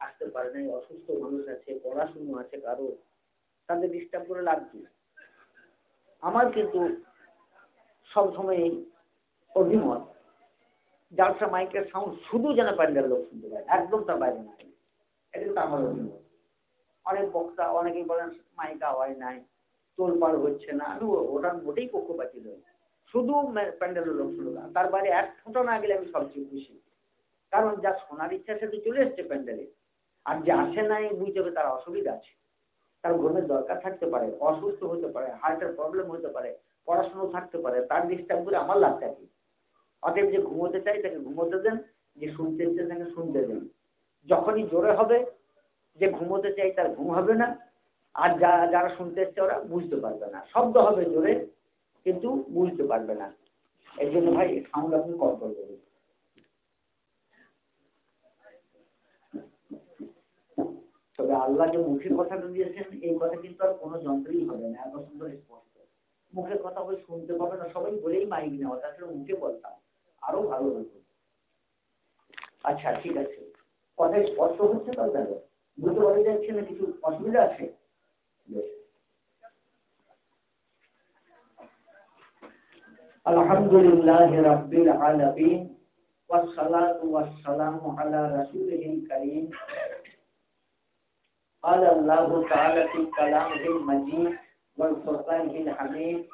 আসতে পারে নাই, অসুস্থ মানুষ আছে, পড়াশুনো আছে কারও, তাদের ডিস্টার্ব করে লাভ কি? আমার কিন্তু সবসময় অভিমত জালসা মাইকের সাউন্ড শুধু যেন প্যান্ডেল লোক শুনতে পায়, একদম তার বাইরে না। এটা কিন্তু আমার অভিমত। অনেক বক্তা, অনেকেই বলেন, মাইক আওয়াজ নাই তোলপাড় হচ্ছে না। আমি ওটার মোটেই পক্ষপাতি নই। শুধু প্যান্ডেলের লোক শুনল তার বাইরে এক ফোঁটা না গেলে আমি সবচেয়ে খুশি। কারণ যা শোনার ইচ্ছা সাথে চলে এসছে প্যান্ডেলে। আর যে আসে নাই, বুঝতে হবে তার অসুবিধা আছে। তার ঘুমের দরকার থাকতে পারে, অসুস্থ হতে পারে হার্টের প্রবলেম হতে পারে পড়াশুনো থাকতে পারে, তার ডিস্টার্ব করে আমার লাভটা কি অতএব যে ঘুমোতে চাই তাকে ঘুমোতে দেন, যে শুনতে চাই তাকে শুনতে দেন। যখনই জোরে হবে, যে ঘুমোতে চাই তার ঘুম হবে না। আর যা, যারা শুনতে এসছে ওরা বুঝতে পারবে না। শব্দ হবে জোরে, কিন্তু বুঝতে পারবে না। এই জন্য ভাই সাউন্ড আপনি কন্ট্রোল করবেন তবে আল্লাহ যে মুখের কথাটা দিয়েছেন এই কথা কিন্তু আর কোনো যন্ত্রই হবে না এত সুন্দর স্পষ্ট মুখের কথা বলে শুনতে পাবে না সবাই বলেই মাইক নেওয়া তাছাড়া মুখে বলতাম আরো ভালো হতো আচ্ছা ঠিক আছে কথায় স্পষ্ট হচ্ছে তাহলে বুঝতে পারা যাচ্ছে না কিছু অসুবিধা আছে الحمد لله رب العالمين والصلاة والسلام على رسوله الكريم قال الله تعالى في كلامه المجيد والفرقان الحميد.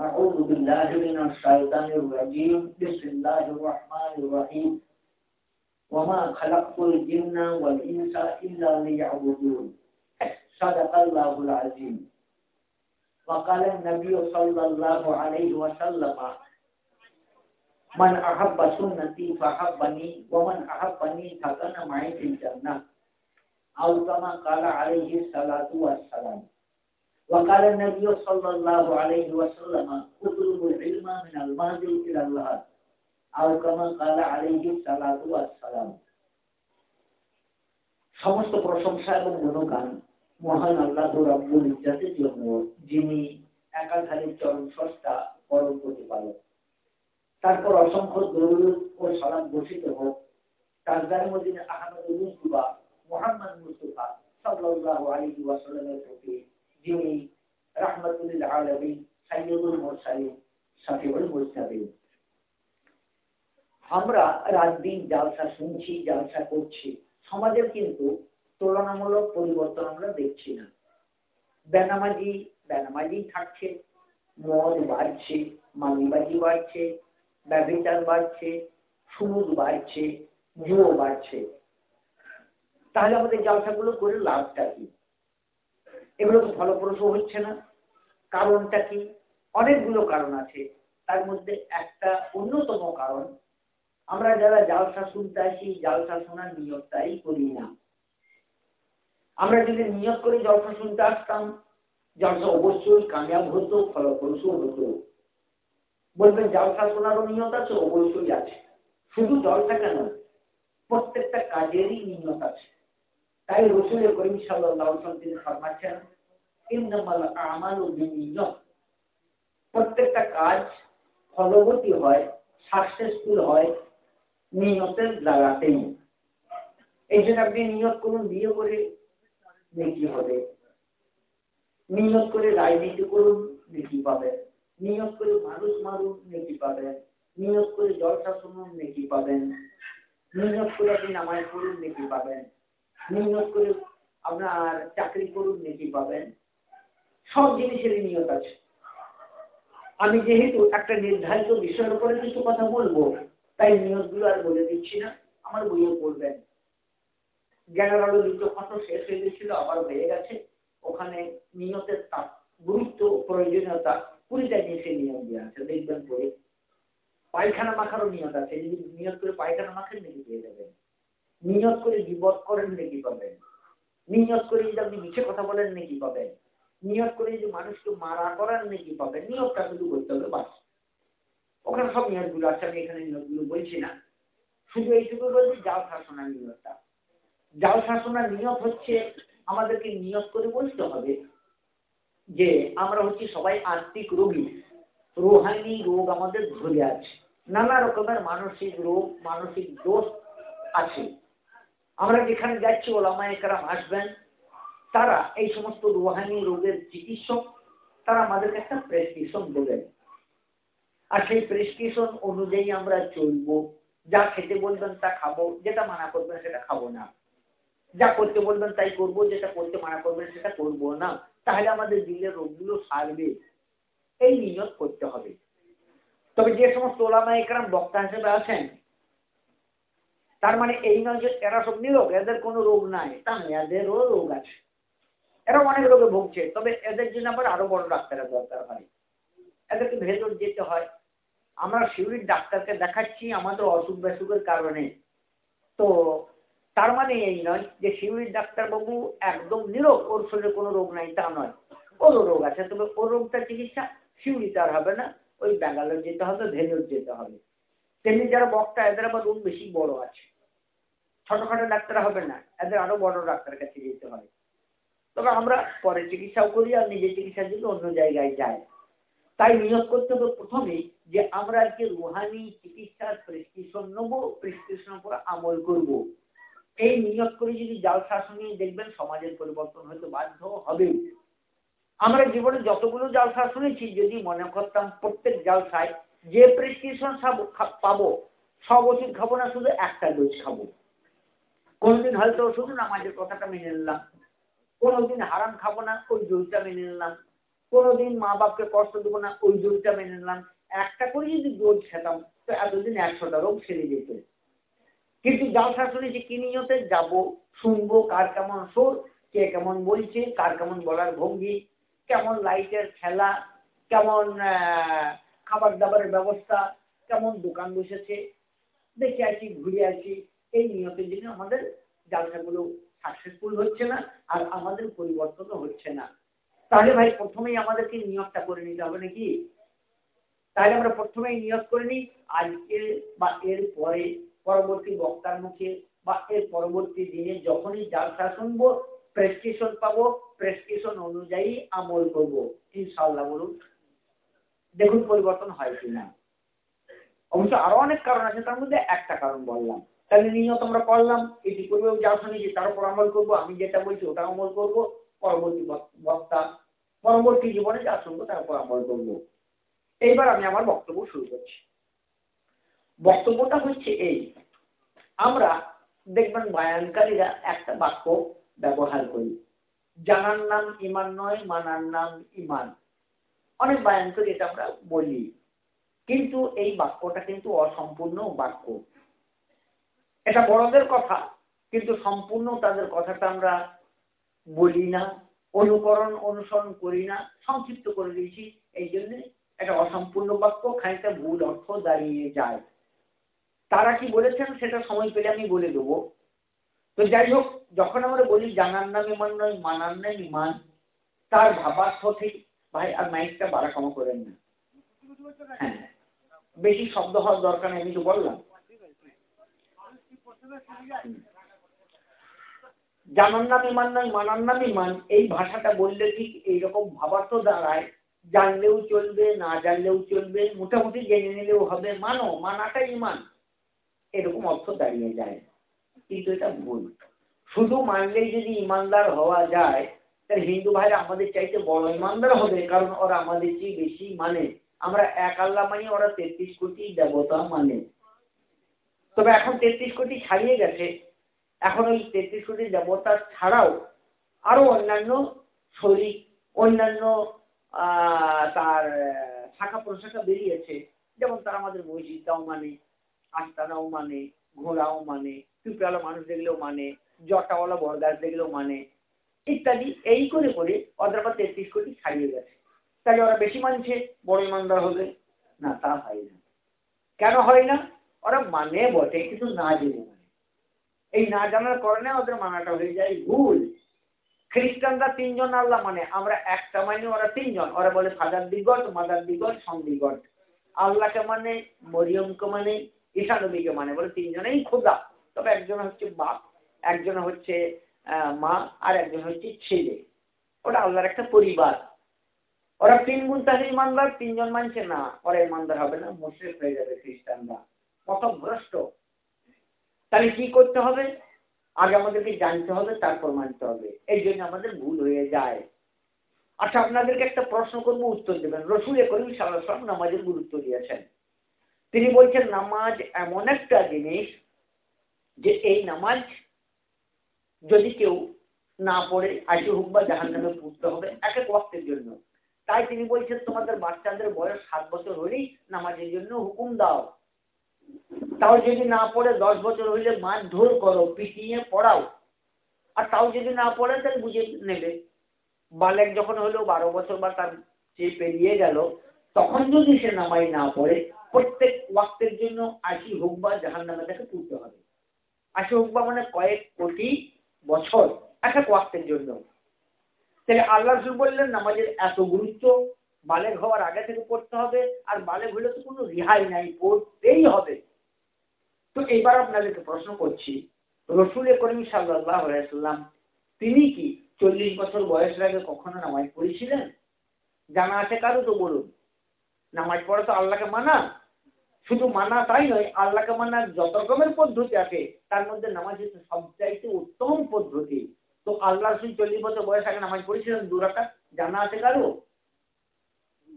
أعوذ بالله من الشيطان الرجيم. بسم الله الرحمن الرحيم. وما خلقت الجن والإنس إلا ليعبدون. صدق الله العظيم. وقال النبي صلى الله عليه وسلم من أحب سنتي فحبني ومن أحبني فكان معي في الجنة. أو كما قال عليه الصلاة والسلام وقال النبي صلى الله عليه وسلم اطلب العلم من المهد إلى الله أو كما قال عليه الصلاة والسلام সমস্ত প্রশংসা এবং গুণগান মহান আল্লাহ রাব্বুল ইজ্জাতের জন্য যিনি একাধারে চরম সস্তা পরম প্রতিপালক তারপর অসংখ্য দরুদ ও সালাম বর্ষিত হোক তাজদার মদিনা আহমদ মুস্তফা মোহাম্মদ মুস্তফা সাল্লাল্লাহু আলাইহি প্রতি যিনি রাহমাতুল আলামিন, সাইয়্যিদুল মুরসালিন মুরসালিন। আমরা রাত দিন জালসা শুনছি, জালসা করছি। সমাজের কিন্তু তুলনামূলক পরিবর্তন আমরা দেখছি না। বেনামাজি বেনামাজি থাকছে, মদ বাড়ছে মালিবাজি বাড়ছে ব্যবচার বাড়ছে, সুদ বাড়ছে, জুয়ো বাড়ছে। তাহলে আমাদের জালসাগুলো করে লাভটা কি? এগুলো তো ফলপ্রসূ হচ্ছে না। কারণটা কি? অনেকগুলো কারণ আছে। তার মধ্যে একটা অন্যতম কারণ, আমরা যারা জালসা শুনতে আসি, জালসা শোনার নিয়তটাই করি না। আমরা যদি নিয়ত করে জলসা শুনতে আসতাম, জলসা অবশ্যই কামিয়াব হতো, ফলপ্রসূ হতো। বলবেন, জলসা শোনারও নিয়ত আছে? অবশ্যই আছে। শুধু জলসা কেন? প্রত্যেকটা কাজেরই নিয়ত আছে। তাই রসুলের করিম সাল্লাহ তিনি ফরমাচ্ছেন ইন্দামাল প্রত্যেকটা কাজ ফলবতী হয় সাকসেসফুল হয়, নিয়তের জায়গাতেই এই জন্য আপনি নিয়ত করুন, বিয়ে করে নেকি হবে। নিয়ত করে রাজনীতি করুন, নেকি পাবেন। নিয়ত করে মানুষ মারুন, নেকি পাবেন। নিয়ত করে জলসা শুনুন, নেকি পাবেন। নিয়ত করে আপনি নামাজ পড়ুন, নেকি পাবেন। নিয়ত করে আপনার চাকরি করুন নেকি পাবেন। সব জিনিসেরই নিয়ত আছে। আমি যেহেতু একটা নির্ধারিত বিষয়ের উপরে কিছু কথা বলব, তাই নিয়তগুলো আর বলে দিচ্ছি না। আমার বইয়ে পড়বেন। জ্ঞানের দুটো কথা শেষ হয়ে গেছিল, আবার হয়ে গেছে। ওখানে নিয়তের তাপ গুরুত্ব, প্রয়োজনীয়তা, কুড়িটা জিনিসের নিয়ম দেওয়া আছে। দেখবেন পরে পায়খানা মাখারও নিয়ত আছে। নিয়ত করে পায়খানা মাখেন, নাকি পেয়ে যাবেন। নিয়ত করে বিপদ করেন নাকি পাবেন নিয়ত করে যদি আপনি মিছে কথা বলেন নাকি পাবেন নিয়ত করে যদি মানুষকে মারা করার নাকি পাবেন নিয়তটা শুধু করতে হবে বাস। ওখানে সব নিয়তগুলো আছে, আমি এখানে নিয়তগুলো বলছি না। শুধু এইটুকু বলছি, জাল শাসনার নিয়তটা জাল শাসনার নিয়ত হচ্ছে আমাদেরকে নিয়ত করে বলতে হবে যে, আমরা হচ্ছি সবাই আত্মিক রোগী। রোহানি রোগ আমাদের ধরে আছে। নানা রকমের মানসিক রোগ, মানসিক দোষ আছে। আমরা যেখানে যাচ্ছি ওলামা একরাম আসবেন, তারা এই সমস্ত রুহানি রোগের চিকিৎসক, তারা আমাদেরকে একটা প্রেসক্রিপশন দেবেন। আর সেই প্রেসক্রিপশন অনুযায়ী আমরা চলবো। যা খেতে বলবেন তা খাব, যেটা মানা করবেন সেটা খাব না। যা করতে বলবেন তাই করব, যেটা করতে মানা করবেন সেটা করব না। তাহলে আমাদের দিলের রোগগুলো সারবে। এই নিয়ত করতে হবে। তবে যে সমস্ত ওলামা একরাম বক্তা হিসেবে আছেন তার মানে এই নয় যে এরা সব নিরোগ, এদের কোনো রোগ নাই। তা এদেরও রোগ আছে। এরা অনেক রোগে ভুগছে, তবে এদের জন্য আবার আরও বড় ডাক্তারের দরকার হয়। এদেরকে ভেতর যেতে হয়। আমরা শিউরির ডাক্তারকে দেখাচ্ছি আমাদের অসুখ বেসুখের কারণে। তো তার মানে এই নয় যে শিউরির ডাক্তারবাবু একদম নিরোগ, ওর শরীরে কোনো রোগ নাই, তা নয়। ওরও রোগ আছে, তবে ওর রোগটার চিকিৎসা শিউরিতে আর হবে না, ওই ব্যাঙ্গালোর যেতে হবে ভেলোর যেতে হবে। তেমনি যারা বক্তা, এদের আবার রোগ বেশি বড় আছে। ছোটখাটো ডাক্তার হবে না, এদের আরও বড় ডাক্তার কাছে যেতে হয়। তবে আমরা পরে চিকিৎসাও করি আর নিজের চিকিৎসার জন্য অন্য জায়গায় যাই। তাই নিয়োগ করতে হবে প্রথমেই যে আমরা আজকে রুহানি চিকিৎসার প্রেসক্রিপশন নেব প্রেসক্রিপশন করে আমল করব। এই নিয়োগ করে যদি জালসা শুনিয়ে দেখবেন সমাজের পরিবর্তন হয়তো বাধ্য হবে আমরা জীবনে যতগুলো জালসা শুনেছি, যদি মনে করতাম প্রত্যেক জালসায় যে প্রেসক্রিপশন পাবো, সব ওষুধ খাব না, শুধু একটা ডোজ খাব। কোনদিন হয়তো শুধু নামাজের কথাটা মেনে নিলাম। কোনোদিন হারাম খাব না, ওই ডোজটা মেনে নিলাম। কোনোদিন মা বাপকে কষ্ট দেবো না, ওই ডোজটা মেনে নিলাম। একটা করে যদি ডোজ খেতাম, তো এতদিন একশোটা রোগ সেরে যেত। কিন্তু জালসা শুনেছি কি নিয়তে যাব, শুনব কার কেমন সোর, কে কেমন বলছে, কার কেমন বলার ভঙ্গি, কেমন লাইটের খেলা, কেমন খাবার দাবারের ব্যবস্থা, কেমন দোকান বসেছে, দেখে আছি ঘুরে আছি এই নিয়তের জন্য আমাদের জালসাগুলো সাকসেসফুল হচ্ছে না আর আমাদের পরিবর্তনও হচ্ছে না। তাহলে ভাই, প্রথমেই আমাদেরকে নিয়োগটা করে নিতে হবে নাকি? তাহলে আমরা প্রথমেই নিয়োগ করে নিই, আজকে বা এর পরে পরবর্তী বক্তার মুখে বা এর পরবর্তী দিনে যখনই জালসা শুনব প্রেসক্রিপশন পাবো প্রেসক্রিপশন অনুযায়ী আমল করব। ইনশাল্লাহ বলুন, দেখুন পরিবর্তন হয় কিনা। অবশ্য আরও অনেক কারণ আছে, তার মধ্যে একটা কারণ বললাম। তাহলে নিয়ত আমরা করলাম। এটি করবে যা শুনেছি তার উপর আমল করব, আমি যেটা বলছি ওটা আমল করব। পরবর্তী বক্তা পরবর্তী জীবনে যা শুনব তার উপর আমল করব। এইবার আমি আমার বক্তব্য শুরু করছি। বক্তব্যটা হচ্ছে এই, আমরা দেখবেন বায়ানকারীরা একটা বাক্য ব্যবহার করি। জানার নাম ইমান নয়, মানার নাম ইমান। অনেক বায়ান করি এটা আমরা বলি। কিন্তু এই বাক্যটা কিন্তু অসম্পূর্ণ বাক্য। এটা বড়দের কথা, কিন্তু সম্পূর্ণ তাদের কথাটা আমরা বলি না, অনুকরণ অনুসরণ করি না, সংক্ষিপ্ত করে দিয়েছি। এই জন্য একটা অসম্পূর্ণ বাক্য খানিকটা ভুল অর্থ দাঁড়িয়ে যায়। তারা কি বলেছেন সেটা সময় পেলে আমি বলে দেবো। তো যাই হোক, যখন আমরা বলি জানার নাম ইমান নয়, মানার নাম ইমান তার ভাবার্থ ঠিক ভাই, আর মাইকটা বাড়া কমা করেন না। হ্যাঁ বেশি শব্দ হওয়ার দরকার নেই, আমি তো বললাম। জানার নাম ইমান নয় মানার নাম ইমান এই ভাষাটা বললে ঠিক এইরকম ভাবার্থ দাঁড়ায়। জানলেও চলবে, না জানলেও চলবে, মোটামুটি জেনে নিলেও হবে। মানো, মানাটাই ইমান এরকম অর্থ দাঁড়িয়ে যায়। কিন্তু এটা ভুল। শুধু মানলেই যদি ইমানদার হওয়া যায়, তাহলে হিন্দু ভাইরা আমাদের চাইতে বড় ইমানদার হবে, কারণ ওরা আমাদের চেয়ে বেশি মানে। আমরা এক আল্লাহ মানি, ওরা তেত্রিশ কোটি দেবতা মানে। তবে এখন তেত্রিশ কোটি ছাড়িয়ে গেছে। এখন ওই তেত্রিশ কোটি দেবতা ছাড়াও আরও অন্যান্য শরীর অন্যান্য তার শাখা প্রশাখা বেরিয়েছে। যেমন তারা আমাদের মসজিদটাও মানে আস্তানাও মানে ঘোড়াও মানে পিঁপড়ালা মানুষ দেখলেও মানে জটাওয়ালা বরগাছ দেখলেও মানে ইত্যাদি এই করে করে ওদের আবার তেত্রিশ কোটি ছাড়িয়ে গেছে। তাহলে ওরা বেশি মানছে বড় ইমানদার হবে? না, তা হয় না। কেন হয় না? ওরা মানে বটে, কিন্তু না জেনে মানে। এই না জানার কারণে ওদের মানাটা হয়ে যায় ভুল। খ্রিস্টানরা তিনজন আল্লাহ মানে আমরা একটা মানে ওরা তিনজন। ওরা বলে ফাদার দিগট মাদার দিগট সং দিগট আল্লাহকে মানে মরিয়মকে মানে ঈশা নবীকে মানে বলে তিনজনেই খোদা। তবে একজন হচ্ছে বাপ, একজন হচ্ছে মা, আর একজন হচ্ছে ছেলে। ওটা আল্লাহর একটা পরিবার। ওরা তিন গুণ তাহলে ইমানদার, তিনজন মানছে না। ওরা ইমানদার হবে না মুসলিম হয়ে যাবে খ্রিস্টানরা। কত ভ্রষ্ট। তাহলে কি করতে হবে? আগে আমাদেরকে জানতে হবে, তারপর মানতে হবে। এই জন্য আমাদের ভুল হয়ে যায়। আচ্ছা আপনাদেরকে একটা প্রশ্ন করব, উত্তর দেবেন। রসুল করিম সাল্লাম নামাজের গুরুত্ব দিয়েছেন। তিনি বলছেন, নামাজ এমন একটা জিনিস যে এই নামাজ যদি কেউ না পড়ে, আজকে হোক বা জাহান নামে পড়তে হবে, এক এক ওয়াক্তের জন্য। তাই তিনি বলছেন, তোমাদের বাচ্চাদের বয়স সাত বছর হলেই নামাজের জন্য হুকুম দাও। তাও যদি না পড়ে দশ বছর হইলে মারধর করো, পিটিয়ে পড়াও। আর তাও যদি না পড়ে, তাহলে বুঝে নেবে। বালেক যখন হলো বারো বছর বা তার যে পেরিয়ে গেল, তখন যদি সে নামাই না পড়ে, প্রত্যেক ওয়াক্তের জন্য আশি হোক বা জাহান নামে তাকে পড়তে হবে। আশি হোক বা মানে কয়েক কোটি বছর এক এক ওয়াক্তের জন্য। তাহলে আল্লাহ বললেন, নামাজের এত গুরুত্ব বালেক হওয়ার আগে থেকে পড়তে হবে, আর বালেক হলে তো কোনো রিহাই নাই, পড়তেই হবে। তো এবার আপনাদেরকে প্রশ্ন করছি, রসুল করিম সাল্লাহ তিনি কি চল্লিশ বছর বয়সের আগে কখনো নামাজ পড়েছিলেন? জানা আছে কারও তো বলুন। নামাজ পড়া তো আল্লাহকে মানা। শুধু মানা তাই নয়, আল্লাহকে মানার যত রকমের পদ্ধতি আছে, তার মধ্যে নামাজ হচ্ছে সবচাইতে উত্তম পদ্ধতি। তো আল্লাহ রসুল চল্লিশ বছর বয়স আগে নামাজ পড়েছিলেন দুরাটা জানা আছে কারও?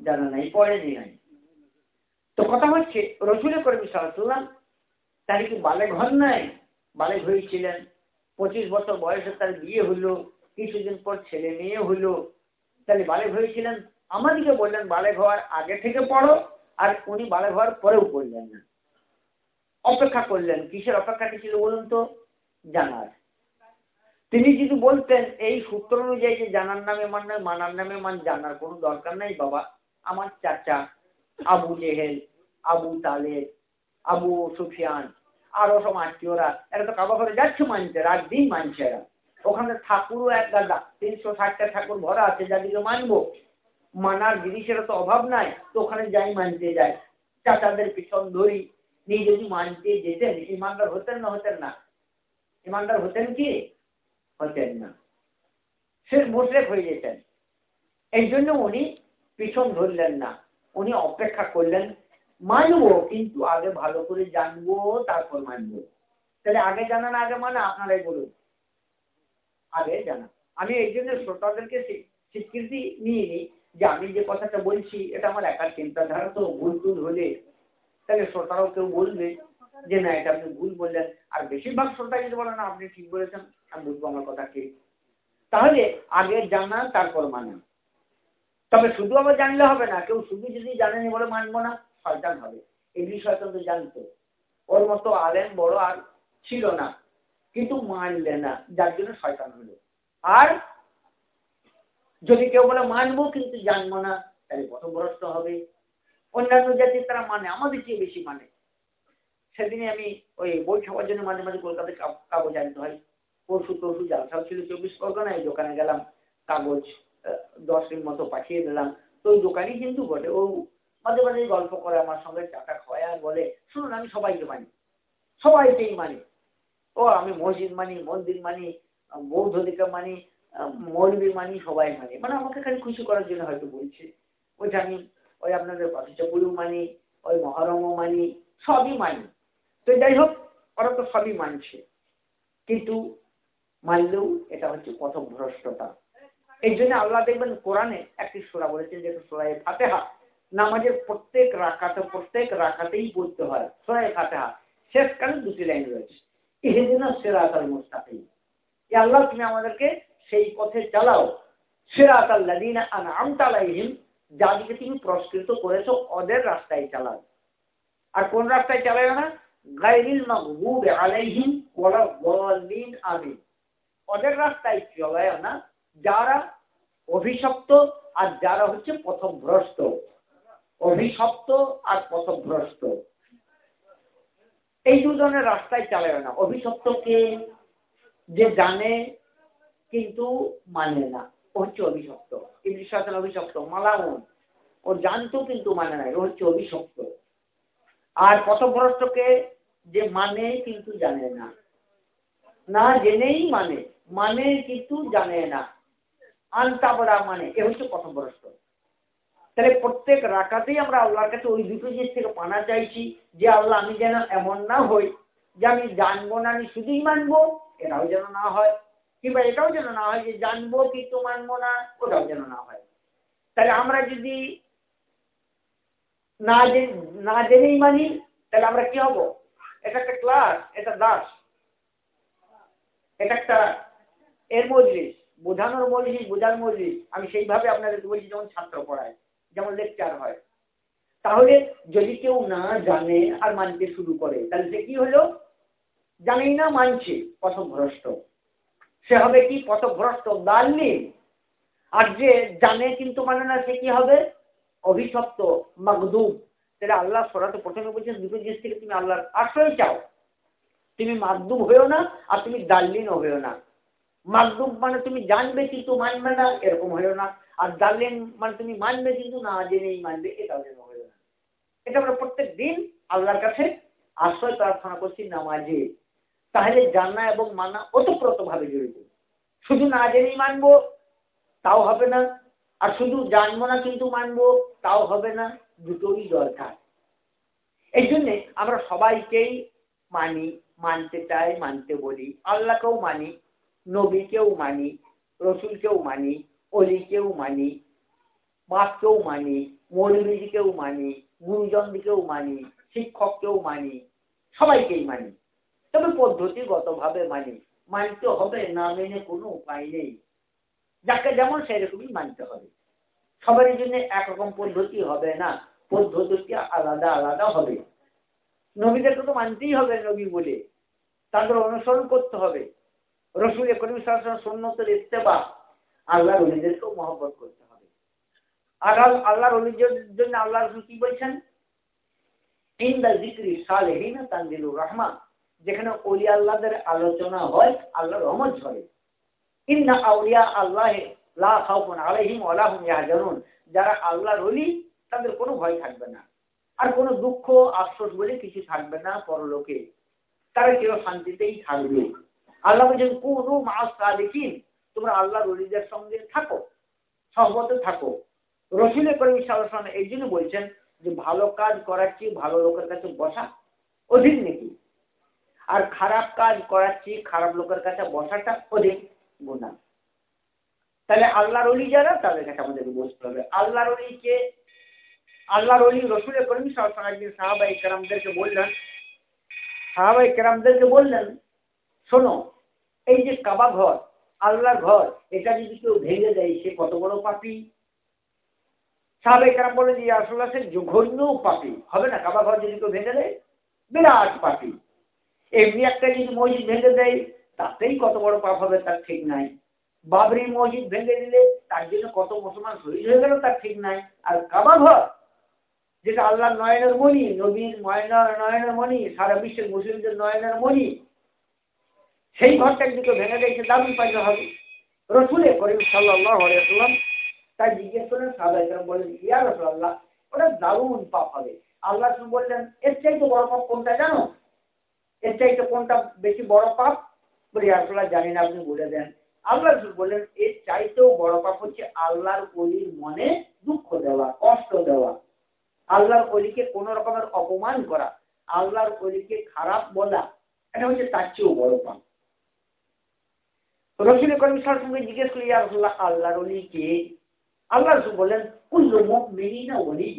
জানা নাই পড়েনি নাই। তো কথা হচ্ছে রসুলের কর্মী সাল্লাম তার কি বালে ঘর নাই? বালে হয়েছিলেন। পঁচিশ বছর বয়সে তার বিয়ে হলো, কিছুদিন পর ছেলে মেয়ে হলো। তাহলে বালে হয়েছিলেন? আমাদেরকে বললেন বালে হওয়ার আগে থেকে পড়ো, আর উনি বালে হওয়ার পরেও পড়লেন না। অপেক্ষা করলেন, কিসের অপেক্ষাটি ছিল বলুন তো? জানার। তিনি যদি বলতেন, এই সূত্র অনুযায়ী যে জানার নামে মান নয়, মানার নামে মান জানার কোনো দরকার নাই বাবা। আমার চাচা, আবু জেহেল, আবু তালেব, আবু সুফিয়ান, আরও সব আত্মীয়রা, এরা তো কাবা ঘরে যাচ্ছে মানছে রাত দিন মানছে এরা। ওখানে ঠাকুরও এক গাদা, তিনশো ষাটটা ঠাকুর ভরা আছে যাদেরকে মানবো। মানার জিনিসের তো অভাব নাই, তো ওখানে যাই মানতে যায় চাচাদের পিছন ধরি নিয়ে যদি মানতে যেতেন, ইমানদার হতেন না হতেন না? ইমানদার হতেন কি? হতেন না। সে মোশরেক হয়ে যেতেন এই জন্য উনি পিছন ধরলেন না। উনি অপেক্ষা করলেন, মানবো, কিন্তু আগে ভালো করে জানব, তারপর মানবো। তাহলে আগে জানা না আগে মানা, আপনারাই বলুন। আগে জানা আমি এই জন্য শ্রোতাদেরকে স্বীকৃতি নিয়ে নিই যে আমি যে কথাটা বলছি, এটা আমার একার চিন্তাধারা তো, ভুল টুল হলে। তাহলে শ্রোতারাও কেউ বলবে যে, না, এটা আপনি ভুল বললেন। আর বেশিরভাগ শ্রোতা যদি বলেন আপনি ঠিক বলেছেন, আমি বুঝব আমার কথা ঠিক। তাহলে আগে জানা তারপর মানা তবে শুধু আবার জানলে হবে না, কেউ শুধু যদি জানেনি বলে মানবো না, শয়তান হবে। এগুলি শয়তান তো জানতো। ওর মতো আলেন বড় আর ছিল না, কিন্তু মানলে না, যার জন্য শয়তান হলো। আর যদি কেউ বলে মানবো, কিন্তু জানব না, তাহলে পথভ্রষ্ট হবে। অন্যান্য জাতির তারা মানে আমাদের চেয়ে বেশি মানে। সেদিনে আমি ওই বই খাওয়ার জন্য মাঝে মাঝে কলকাতায় কাগজ আনতে হয়। পরশু তরশু জালসাল ছিল, চব্বিশ পরগনায় দোকানে গেলাম কাগজ। দশ দিন মতো পাঠিয়ে দিলাম। তো ওই দোকানই কিন্তু বটে। ও মাঝে মাঝে গল্প করে আমার সঙ্গে চাটা খায় আর বলে, শুনুন, আমি সবাইকে মানি। সবাইকেই মানি। ও, আমি মসজিদ মানি, মন্দির মানি, বৌদ্ধ দিকে মানি মৌলবী মানি, সবাই মানি। মানে আমাকে খালি খুশি করার জন্য হয়তো বলছে। ওইটা আমি ওই আপনাদের পাঠিচাপুরিও মানি, ওই মহরমও মানি, সবই মানি। তো যাই হোক, ওরা তো সবই মানছে। কিন্তু মানলেও এটা হচ্ছে পথভ্রষ্টতা। এই জন্য আল্লাহ দেখবেন কোরআনে একটি সোরা বলেছেন, যেটা সোরাই ফাতেহা। নামাজের প্রত্যেক রাখাতে প্রত্যেক রাখাতেই পড়তে হয় সোরাই ফাতেহা। শেষকালে দুটি লাইন রয়েছে। ইহেদিন সেরাতাল মুস্তাকিম। আল্লাহ, তুমি আমাদেরকে সেই পথে চালাও। সেরাত আল্লাদিনা আনআমতা আলাইহিম যাদেরকে তুমি পুরস্কৃত করেছ, ওদের রাস্তায় চালাও। আর কোন রাস্তায় চালাবে না? গাইরিল মাগদুব আলাইহিম ওয়ালা দাল্লিন আমিন ওদের রাস্তায় চলায় না যারা অভিশপ্ত আর যারা হচ্ছে পথভ্রষ্ট। অভিশপ্ত আর পথভ্রষ্ট। এই দুজনের রাস্তায় চালাবে না। অভিশপ্তকে যে জানে কিন্তু মানে না। ও হচ্ছে অভিশপ্ত। ইংলিশ অভিশপ্ত। মালামন ও জানতো কিন্তু মানে না। ও হচ্ছে অভিশপ্ত। আর পথভ্রষ্টকে যে মানে কিন্তু জানে না। না জেনেই মানে। মানে কিন্তু জানে না। আনতাবরা মানে এ হচ্ছে প্রথম পথভ্রষ্ট তাহলে প্রত্যেক রাখাতেই আমরা আল্লাহর কাছে ওই দুটো জিনিস থেকে পানা চাইছি, যে আল্লাহ আমি যেন এমন না হই, যে আমি জানব না, আমি শুধুই মানবো, এটাও যেন না হয়। কিংবা এটাও যেন না হয় যে জানব কিন্তু মানবো না, ওটাও যেন না হয়। তাহলে আমরা যদি না না জেনেই মানি, তাহলে আমরা কি হব? এটা একটা ক্লাস, এটা দাস এটা একটা এর মজলিস। বোঝানোর মজলিস বোঝার মজলিস আমি সেইভাবে আপনাদেরকে বলছি যেমন ছাত্র পড়ায়, যেমন লেকচার হয়। তাহলে যদি কেউ না জানে আর মানতে শুরু করে, তাহলে সে কি হলো? জানেই না, মানছে, পথভ্রষ্ট। সে হবে কি? পথভ্রষ্ট দালনি আর যে জানে কিন্তু মানে না, সে কি হবে? অভিশপ্ত, মাগদুব। তাহলে আল্লাহ সরাতে প্রথমে বলছেন, দুটো জিনিস থেকে তুমি আল্লাহর আশ্রয় চাও। তুমি মাগদুব হয়েও না, আর তুমি দাল্লিনও হয়েও না। মাগদুব মানে তুমি জানবে কিন্তু মানবে না, এরকম হয়েও না। আর দাল্লিন মানে তুমি মানবে কিন্তু না জেনেই মানবে, এটাও যেন হয়েও না। এটা আমরা প্রত্যেক দিন আল্লাহর কাছে আশ্রয় প্রার্থনা করছি নামাজে। তাহলে জানা এবং মানা ওতপ্রোতভাবে জড়িত। শুধু না জেনেই মানবো, তাও হবে না। আর শুধু জানব না কিন্তু মানবো, তাও হবে না, দুটোই দরকার। এই জন্যে আমরা সবাইকেই মানি, মানতে চাই, মানতে বলি। আল্লাহকেও মানি নবীকেও মানি রসুলকেও মানি অলিকেও মানি মাতকেও মানি মৌলবীজিকেও মানি গুরুজনদিকেও মানি শিক্ষককেও মানি, সবাইকেই মানি। তবে পদ্ধতিগতভাবে মানি, মানতে হবে না মেনে কোনো উপায় নেই। যাকে যেমন সেরকমই মানতে হবে। সবারই জন্য একরকম পদ্ধতি হবে না পদ্ধতি আলাদা আলাদা হবে। নবীদেরকে তো মানতেই হবে নবী বলে। তাদের অনুসরণ করতে হবে। রসুল করিম সন্ন্যতের ইস্তেবা আল্লাহ রলিদেরকেও মহব্বত করতে হবে। আর আল্লাহ রলিদের জন্য আল্লাহ রসুল কি বলছেন? ইন্দা জিক্রি সালেহীন তানজিলুর রহমান। যেখানে অলি আল্লাহদের আলোচনা হয় আল্লাহ রহমত ঝরে। ইন্না আউলিয়া আল্লাহ লা খাউফুন আলাইহিম ওয়া যারা আল্লাহর ওলি, তাদের কোনো ভয় থাকবে না। আর কোনো দুঃখ, আফসোস বলে কিছু থাকবে না পরলোকে। তারা কেউ শান্তিতেই থাকবে। আল্লাহ বলছেন, কুনু মাস সাদিকিন তোমরা আল্লাহর ওলিদের সঙ্গে থাকো সহবতে থাকো। রসুলের করিম সাল্লাহ এই জন্য বলছেন যে, ভালো কাজ করার চেয়ে ভালো লোকের কাছে বসা অধিক নাকি? আর খারাপ কাজ করার চেয়ে খারাপ লোকের কাছে বসাটা অধিক গুণা তাহলে আল্লাহর অলি যারা, তাদের কাছে আমাদেরকে বসতে হবে। আল্লাহর অলিকে আল্লাহর অলি রসুলের কর্মী একদিন সাহাবাই কেরামদেরকে বললেন সাহাবাই কেরামদেরকে বললেন শোনো, এই যে কাবা ঘর আল্লাহর ঘর, এটা যদি কেউ ভেঙে দেয়, সে কত বড় পাপি? কেরাম বলে যে আসলে সে জঘন্য পাপি। হবে না, কাবা ঘর যদি কেউ ভেঙে দেয়, বিরাট পাপি। এমনি একটা যদি মসজিদ ভেঙে দেয়, তাতেই কত বড় পাপ হবে, তার ঠিক নাই। বাবরি মসজিদ ভেঙে দিলে, তার জন্য কত মুসলমান শহীদ হয়ে গেল, তার ঠিক নাই। আর কাবা ঘর, যেটা আল্লাহ নয়নের মণি, নবীর ময়নার নয়নের মণি, সারা বিশ্বের মুসলিমদের নয়নের মণি সেই ঘরটা দিকে ভেঙে দিয়েছে দাবি পাইতে হবে। রসুলে করিম সাল্লাহ আলিয়াল্লাম তাই জিজ্ঞেস করেন সাহাবাইকার বলেন ইয়া রসুল্লাহ ওটা দারুণ পাপ হবে। আল্লাহ বললেন, এর চাইতে বড় পাপ কোনটা জানো? এর চাইতে কোনটা বেশি বড় পাপ? বলি আসলে জানি না, আপনি বলে দেন। আল্লাহ রসুল বললেন, এর চাইতেও বড় পাপ হচ্ছে আল্লাহর অলির মনে দুঃখ দেওয়া, কষ্ট দেওয়া। আল্লাহর অলিকে কোন রকমের অপমান করা, আল্লাহর অলিকে খারাপ বলা, এটা হচ্ছে তার চেয়েও বড় পাপ। রসুল করিম জিজ্ঞেস করি আল্লাহ আল্লাহর অলিকে আল্লাহ বললেন, কুল্লু মুখ না অলি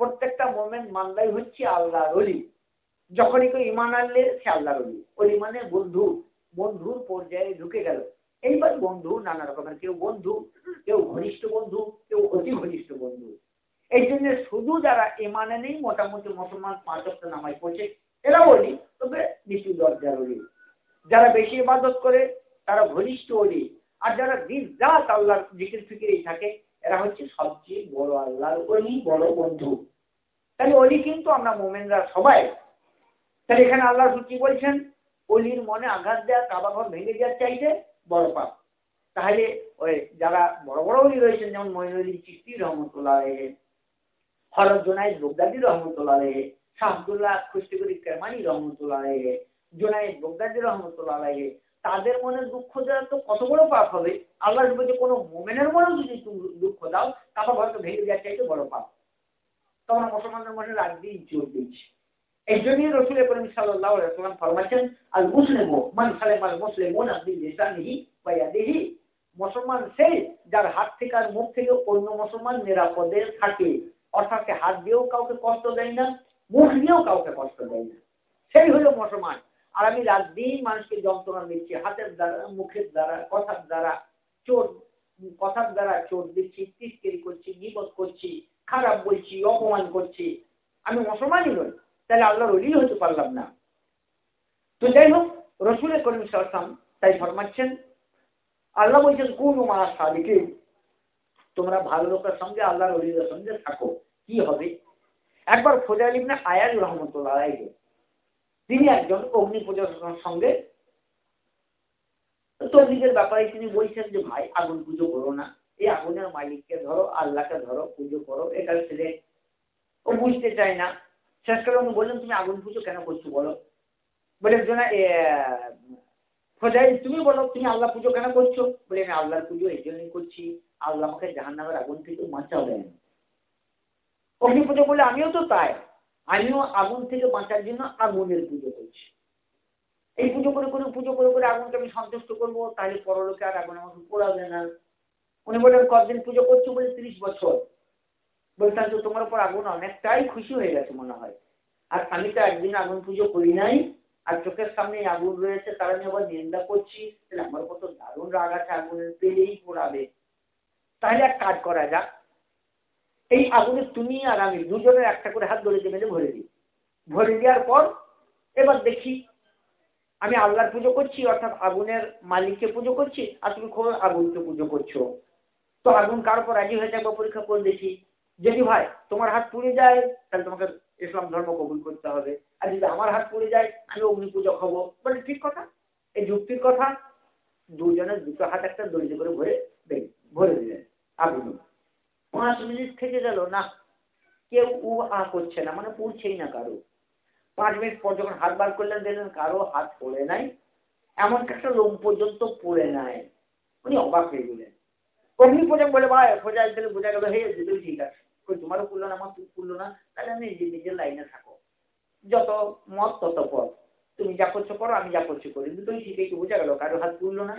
প্রত্যেকটা মান্দাই হচ্ছে আল্লাহর অলি যখনই কেউ ইমান আনলে সে আল্লাহর অলি অলি মানে বন্ধু। বন্ধুর পর্যায়ে ঢুকে গেল। এইবার বন্ধু, নানা রকমের, কেউ বন্ধু, কেউ ঘনিষ্ঠ বন্ধু, কেউ অতি ঘনিষ্ঠ বন্ধু। এই জন্য শুধু যারা ইমানে নেই মোটামুটি মুসলমান পাঁচ অক্ট নামাই পড়ছে এরা বলি তবে নিচু দরজার অলি যারা বেশি ইবাদত করে তারা ঘনিষ্ঠ অলি। আর যারা দিন রাত আল্লাহর দিকের ফিকিরেই থাকে, এরা হচ্ছে সবচেয়ে বড় আল্লাহর অলি, বড় বন্ধু। তাহলে অলি কিন্তু আমরা মোমেনরা সবাই। তাহলে এখানে আল্লাহ কি বলছেন? অলির মনে আঘাত দেওয়া কাবা ঘর ভেঙে দেওয়ার চাইতে বড় পাপ। তাহলে ওই যারা বড় বড় অলি রয়েছেন, যেমন মহিনুদ্দিন চিস্তি রহমতুল্লাহ হরত জোনাইদ বগদাদি রহমতুল্লাহ শাহদুল্লাহ খুশিগুরি কেরমানি রহমতুল্লাহ জোনাইদ বগদাদি রহমতুল্লাহ তাদের মনে দুঃখ দেওয়া তো কত বড় পাপ হবে? আল্লাহ বলছে কোনো মোমেনের মনেও যদি দুঃখ দাও কাবা ঘরকে ভেঙে দেওয়ার চাইতে বড় পাপ। তখন মুসলমানদের মনে রাগ দিয়ে জোর দিচ্ছে। এই জন্যই রসুল করিম সাল্লাহ সাল্লাম ফরমাচ্ছেন আল মুসলিম মান সালেম আল মুসলিম লিসানিহি বা ইয়াদিহি। মুসলমান সেই যার হাত থেকে আর মুখ থেকে অন্য মুসলমান নিরাপদে থাকে। অর্থাৎ হাত দিয়েও কাউকে কষ্ট দেয় না, মুখ দিয়েও কাউকে কষ্ট দেয় না। সেই হলো মুসলমান। আর আমি রাত দিন মানুষকে যন্ত্রণা দিচ্ছি, হাতের দ্বারা, মুখের দ্বারা, কথার দ্বারা, চোর, কথার দ্বারা চোর দিচ্ছি, তিস্কেরি করছি বিপদ করছি, খারাপ বলছি, অপমান করছি। আমি মুসলমানই নই, তাহলে আল্লাহর অলি হতে পারলাম না। তো যাই হোক, রসুলের করিম সালাম তাই ফরমাচ্ছেন, আল্লাহ বলছেন, কোন মা সাদিকে তোমরা ভালো লোকের সঙ্গে আল্লাহর অলিদের সঙ্গে থাকো, কি হবে? একবার ফোজা না আয়াজ রহমতুল্লাহ তিনি একজন অগ্নি পূজার সঙ্গে তৌহিদের ব্যাপারে তিনি বলছেন যে, ভাই, আগুন পুজো করো না। এই আগুনের মালিককে ধরো, আল্লাহকে ধরো, পুজো করো। এটা ছেলে ও বুঝতে চায় না। শেষ করে উনি বললেন, তুমি আগুন পুজো কেন করছ বলো? বলে, জনা খোঁজাই তুমি বলো, তুমি আল্লাহ পুজো কেন করছ? বলে, আমি আল্লাহর পুজো এই জন্যই করছি। আল্লাহ আমাকে জাহান নামের আগুন থেকে বাঁচাবেন অগ্নি পুজো বলে, আমিও তো তাই। আমিও আগুন থেকে বাঁচার জন্য আগুনের পুজো করছি। এই পুজো করে করে, পুজো করে করে আগুনকে আমি সন্তুষ্ট করব, তাহলে পরলোকে আর আগুন আমাকে পোড়াবে না। উনি বললেন, কতদিন পুজো করছ? বলে, তিরিশ বছর। বলতাম তো তোমার উপর আগুন অনেকটাই খুশি হয়ে গেছে মনে হয়। আর আমি তো একদিন আগুন পুজো করি নাই। আর চোখের সামনে আগুন রয়েছে তারা আমি আবার নিন্দা করছি। আমার কত দারুণ রাগ আছে আগুনের পেলেই পোড়াবে। তাহলে এক কাজ করা যাক এই আগুনে তুমি আর আমি দুজনের একটা করে হাত ধরে দেবে ভরে দিই। ভরে দেওয়ার পর এবার দেখি আমি আল্লাহর পুজো করছি, অর্থাৎ আগুনের মালিককে পুজো করছি, আর তুমি খুব আগুনকে পুজো করছ। তো আগুন কার পর রাজি হয়ে যাবে পরীক্ষা করে দেখি। যদি ভাই, তোমার হাত পুড়ে যায়, তাহলে তোমাকে ইসলাম ধর্ম কবুল করতে হবে। আর যদি আমার হাত পুড়ে যায়, আমি অগ্নি পূজক হব। বলে ঠিক কথা, এই যুক্তির কথা। দুজনের দুটো হাত একটা দড়িতে করে ভরে ভরে দিলেন আগুন। পাঁচ মিনিট থেকে গেল, না, কেউ উ আ করছে না মানে পুড়ছেই না কারও। পাঁচ মিনিট পর যখন হাত বার করলেন, দেখলেন কারও হাত পড়ে নাই এমন একটা লোম পর্যন্ত পড়ে নাই। উনি অবাক হয়ে গেলেন। অগ্নি পূজক বলে, ভাই খোঁজা দিলে বোঝা গেল হয়ে যেতে ঠিক আছে। তোমারও পুরলো না, আমার পুরলো না। তাহলে আমি নিজের নিজের লাইনে থাকো। যত মত, তত পথ। তুমি যা করছ করো, আমি যা করছি করি। দুটোই ঠিক বোঝা গেল, কারও হাত তুললো না।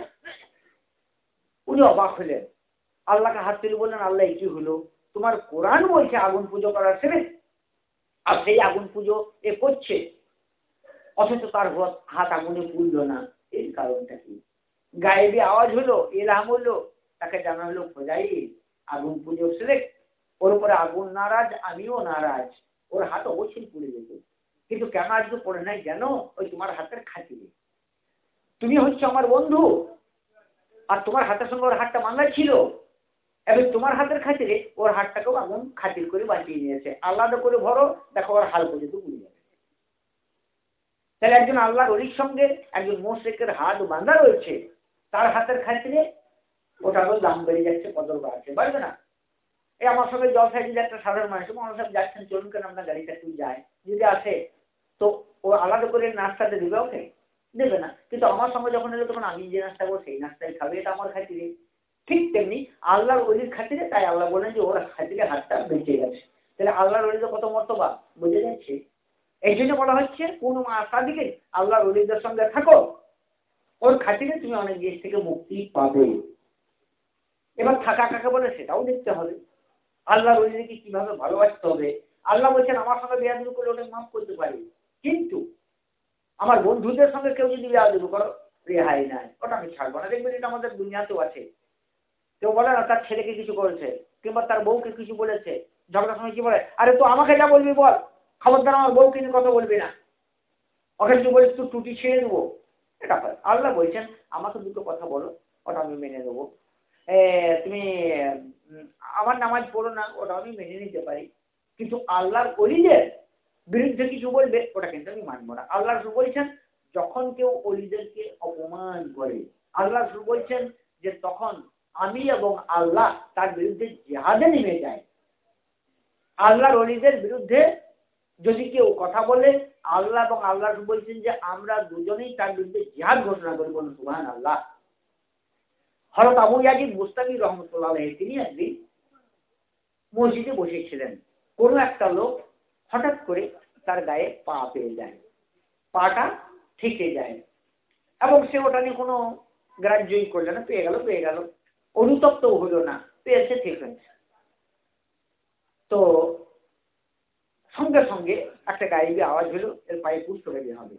উনি অবাক হলেন। আল্লাহকে হাত তুলে বললেন, আল্লাহ কি হলো? তোমার কোরআন বলছে আগুন পুজো করার ছেড়ে আর সেই আগুন পুজো এ করছে। অথচ তার হাত আগুনে পুড়ল না। এর কারণটা কি? গায়েবি আওয়াজ হলো, এলাম হলো, তাকে জানা হলো খোঁজাই আগুন পুজো সেরে ওর উপরে আগুন নারাজ, আমিও নারাজ। ওর হাত অবশ্যই পুড়ে যেত। কিন্তু কেন আজকে পড়ে নাই জানো? ওই তোমার হাতের খাতিরে। তুমি হচ্ছে আমার বন্ধু। আর তোমার হাতের সঙ্গে ওর হাতটা মাঙ্গা ছিল। এবং তোমার হাতের খাতিরে ওর হাতটাকেও আগুন খাতির করে বাঁচিয়ে নিয়েছে। আলাদা করে ভরো, দেখো ওর হাল পর্যন্ত পুড়ে যাবে তাহলে একজন আল্লাহর অলির সঙ্গে একজন মোশেকের হাত বাঁধা রয়েছে, তার হাতের খাতিরে ওটারও দাম বেড়ে যাচ্ছে, কদর বাড়ছে, বাড়বে না। এই আমার সঙ্গে জলসাই যদি একটা সাধারণ মানুষ মানুষ যাচ্ছেন, চলুন কেন আপনার গাড়িটা একটু যায়। যদি আসে, তো ও আলাদা করে নাস্তাতে দেবে, ওকে? দেবে না। কিন্তু আমার সঙ্গে যখন এলো, তখন আমি যে নাস্তা করব, সেই নাস্তাই খাবে, এটা আমার খাতিরে। ঠিক তেমনি আল্লাহর অলির খাতিরে তাই আল্লাহ বলেন যে ওর খাতিরে হাতটা বেঁচে গেছে। তাহলে আল্লাহর অলিদের কত মর্তবা, বুঝে যাচ্ছে? এই জন্য বলা হচ্ছে, কোন আশা দিকে আল্লাহর অলিদের সঙ্গে থাকো, ওর খাতিরে তুমি অনেক দেশ থেকে মুক্তি পাবে। এবার থাকা কাকে বলে সেটাও দেখতে হবে। আল্লাহর অলিদেরকে কীভাবে ভালোবাসতে হবে? আল্লাহ বলছেন, আমার সঙ্গে বেয়াদুবি করলে ওটা মাফ করতে পারি। কিন্তু আমার বন্ধুদের সঙ্গে কেউ যদি বেয়াদুবি করো, রেহাই নাই। ওটা আমি ছাড়বো না। দেখবেন এটা আমাদের দুনিয়াতেও আছে। কেউ বলে না, তার ছেলেকে কিছু করেছে কিংবা তার বউকে কিছু বলেছে ঝগড়ার সময় কি বলে? আরে তো আমাকে যা বলবি বল। খবরদার আমার বউকে নিয়ে কথা বলবি না। ওকে যদি বলিস তুই টুটি ছেড়ে দেবো। এটা হয় আল্লাহ বলছেন, আমাকে দুটো কথা বলো, ওটা আমি মেনে নেব। তুমি আমার নামাজ পড়ো না, ওটা আমি মেনে নিতে পারি। কিন্তু আল্লাহর অলিদের বিরুদ্ধে কিছু বলবে, ওটা কিন্তু আমি মানবো না। আল্লাহ বলছেন, যখন কেউ অলিদেরকে অপমান করে আল্লাহ বলছেন যে তখন আমি এবং আল্লাহ তার বিরুদ্ধে জেহাদে নেমে যায়। আল্লাহর অলিদের বিরুদ্ধে যদি কেউ কথা বলে, আল্লাহ এবং আল্লাহ বলছেন যে, আমরা দুজনেই তার বিরুদ্ধে জেহাদ ঘোষণা করি বলুন সুহান আল্লাহ হরত আবু ইয়াজিদ মুস্তাকি রহমতুল্লাহ তিনি একদিন মসজিদে বসেছিলেন। কোনো একটা লোক হঠাৎ করে তার গায়ে পা পেয়ে যায়। পাটা থেকে যায়। এবং সে ওটা নিয়ে কোনো গ্রাহ্যই করলে না, পেয়ে গেল পেয়ে গেল। অনুতপ্তও হলো না। পেয়েছে ঠিক হয়েছে। তো সঙ্গে সঙ্গে একটা গাইবি আওয়াজ হলো, এর পায়ে পুষ্ট বেরিয়ে হবে।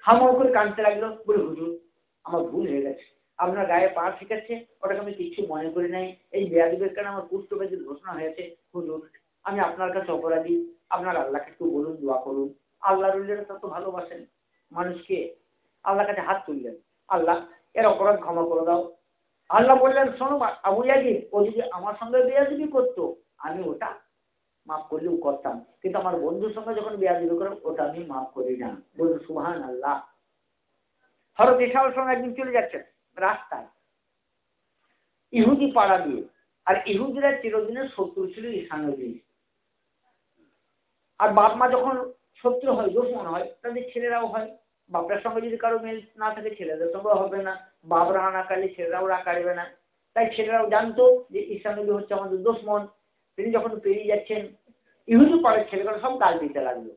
হামাও করে কাঁদতে লাগল, বলে, হুজুর, আমার ভুল হয়ে গেছে। আপনার গায়ে পা শিখাচ্ছে ওটাকে আমি কিছু মনে করি নাই। এই বেয়াদিবের কারণে আমার পুষ্ট বেদির ঘোষণা হয়েছে। হুজুর, আমি আপনার কাছে অপরাধী। আপনার আল্লাহকে একটু বলুন, দোয়া করুন। আল্লাহ রুলের তত ভালোবাসেন মানুষকে। আল্লাহ কাছে হাত তুললেন। আল্লাহ, এর অপরাধ ক্ষমা করে দাও। আল্লাহ বললেন, শোনো, আবু ইয়াজিদ ও যদি আমার সঙ্গে বেয়াদিবি করতো, আমি ওটা মাফ করলেও করতাম। কিন্তু আমার বন্ধুর সঙ্গে যখন বেয়াদিবি করে ওটা আমি মাফ করি না। বলুন সুহান আল্লাহ হরত এসাওর সঙ্গে একদিন চলে যাচ্ছেন রাস্তায়। ইহুদি পাড়া দিয়ে। আর ইহুদিরা চিরদিনের শত্রু ছিল ঈশানবী আর বাপ মা যখন শত্রু হয়, দুশ্মন হয়, তাদের ছেলেরাও হয়। বাপের সঙ্গে যদি কারও মিল না থাকে ছেলেদের সঙ্গে হবে না বাপরা না কালে ছেলেরাও রাখাড়বে না। তাই ছেলেরাও জানতো যে ঈশানবী হচ্ছে আমাদের দুশ্মন তিনি যখন পেরিয়ে যাচ্ছেন, ইহুদি পাড়ের ছেলেগুলো সব গাল দিতে লাগল।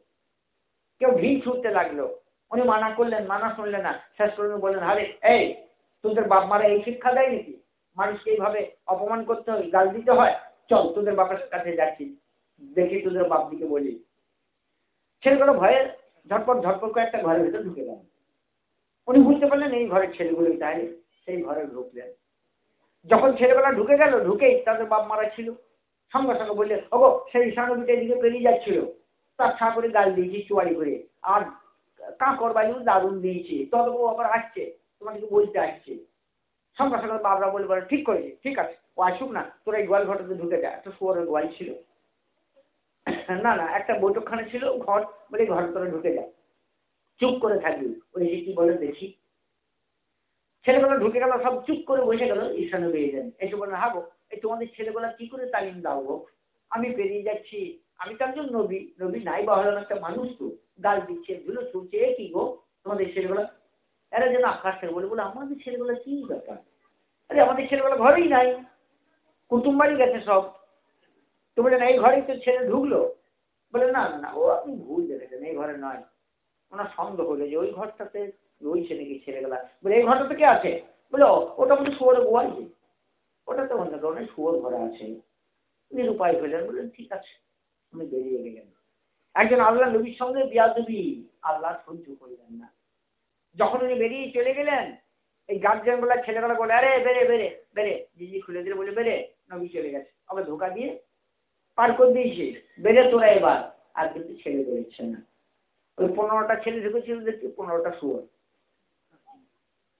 কেউ ভিড় ছুটতে লাগল। উনি মানা করলেন, মানা শুনলেন না। শেষ করে বললেন, আরে, এই, তোদের বাপ মারা এই শিক্ষা দেয় নাকি মানুষকে এইভাবে অপমান করতে হয়, গাল দিতে হয়? চল, তোদের বাপের কাছে যাচ্ছি। দেখি তোদের বাপ দিকে বলি। ছেলেগুলো ভয়ে ঝটপট ঝটপট করে একটা ঘরের ভিতরে ঢুকে গেল। উনি বুঝতে পারলেন এই ঘরের ছেলেগুলোই তাই সেই ঘরে ঢুকলেন। যখন ছেলেবেলা ঢুকে গেল, ঢুকেই তাদের বাপ মারা ছিল। সঙ্গে সঙ্গে বললে, ওগো, সেই ঈশানবীটা এদিকে পেরিয়ে যাচ্ছিল। তার ছা করে গাল দিয়েছি চুয়ারি করে। আর কাঁকর বালিও দারুণ দিয়েছে। ও আবার আসছে তোমাকে বলতে আসছে। সঙ্গে সঙ্গে বাবরা বলে বলে ঠিক করেছে, ঠিক আছে। ও আসুক না, তোরা এই গোয়াল ঘরটাতে ঢুকে যায় একটা শুয়ারের গোয়াল ছিল। না না, একটা বৈঠকখানে ছিল, ঘর বলে ঘর তোরা ঢুকে যায়। চুপ করে থাকবি, ওই যে কি বলে, দেখি। ছেলেবেলা ঢুকে গেল, সব চুপ করে বসে গেল ঈশানু বেরিয়ে যান এসে বললেন হাবো এই তোমাদের ছেলেবেলা কি করে তালিম দাও গো? আমি পেরিয়ে যাচ্ছি, আমি তো একজন নবী নবী নাই বা হলাম একটা মানুষ তো। গাল দিচ্ছে, ধুলো ছুটছে এ কি গো, তোমাদের ছেলেবেলা? এরা যেন আকাশ থেকে বলে বলে, আমাদের ছেলেবেলা কি ব্যাপার? আরে, আমাদের ছেলেবেলা ঘরেই নাই, কুটুম গেছে সব। তো বলেন এই ঘরেই তো ছেলে ঢুকলো। বলে, না না, ও আপনি ভুল দেখেছেন এই ঘরে নয়। ওনার সন্দেহ হলো যে, ওই ঘরটাতে রয়েছে নাকি ছেলেবেলা বলে, এই ঘরটাতে কে আছে? বলে ওটা বলে শুয়োরে গোয়াইছে ওটা তো অন্য কারণে শুয়োর ঘরে আছে। নিরুপায় হলেন বললেন ঠিক আছে উনি বেরিয়ে গেলেন একজন আল্লাহ নবীর সঙ্গে বিয়াদবি, আল্লাহ সহ্য করলেন না। যখন উনি বেরিয়ে চলে গেলেন, এই গার্জেন বলা ছেলেবেলা বলে, আরে বেরে বেরে বেরে জিজি খুলে দিলে বলে বেরে নবী চলে গেছে। আবার ধোকা দিয়ে পার করে দিয়েছে। বেরে তোরা এবার। আর কিন্তু ছেলে বেরোচ্ছে না। ওই পনেরোটা ছেলে ঢুকেছিল দেখছি পনেরোটা শুয়োর?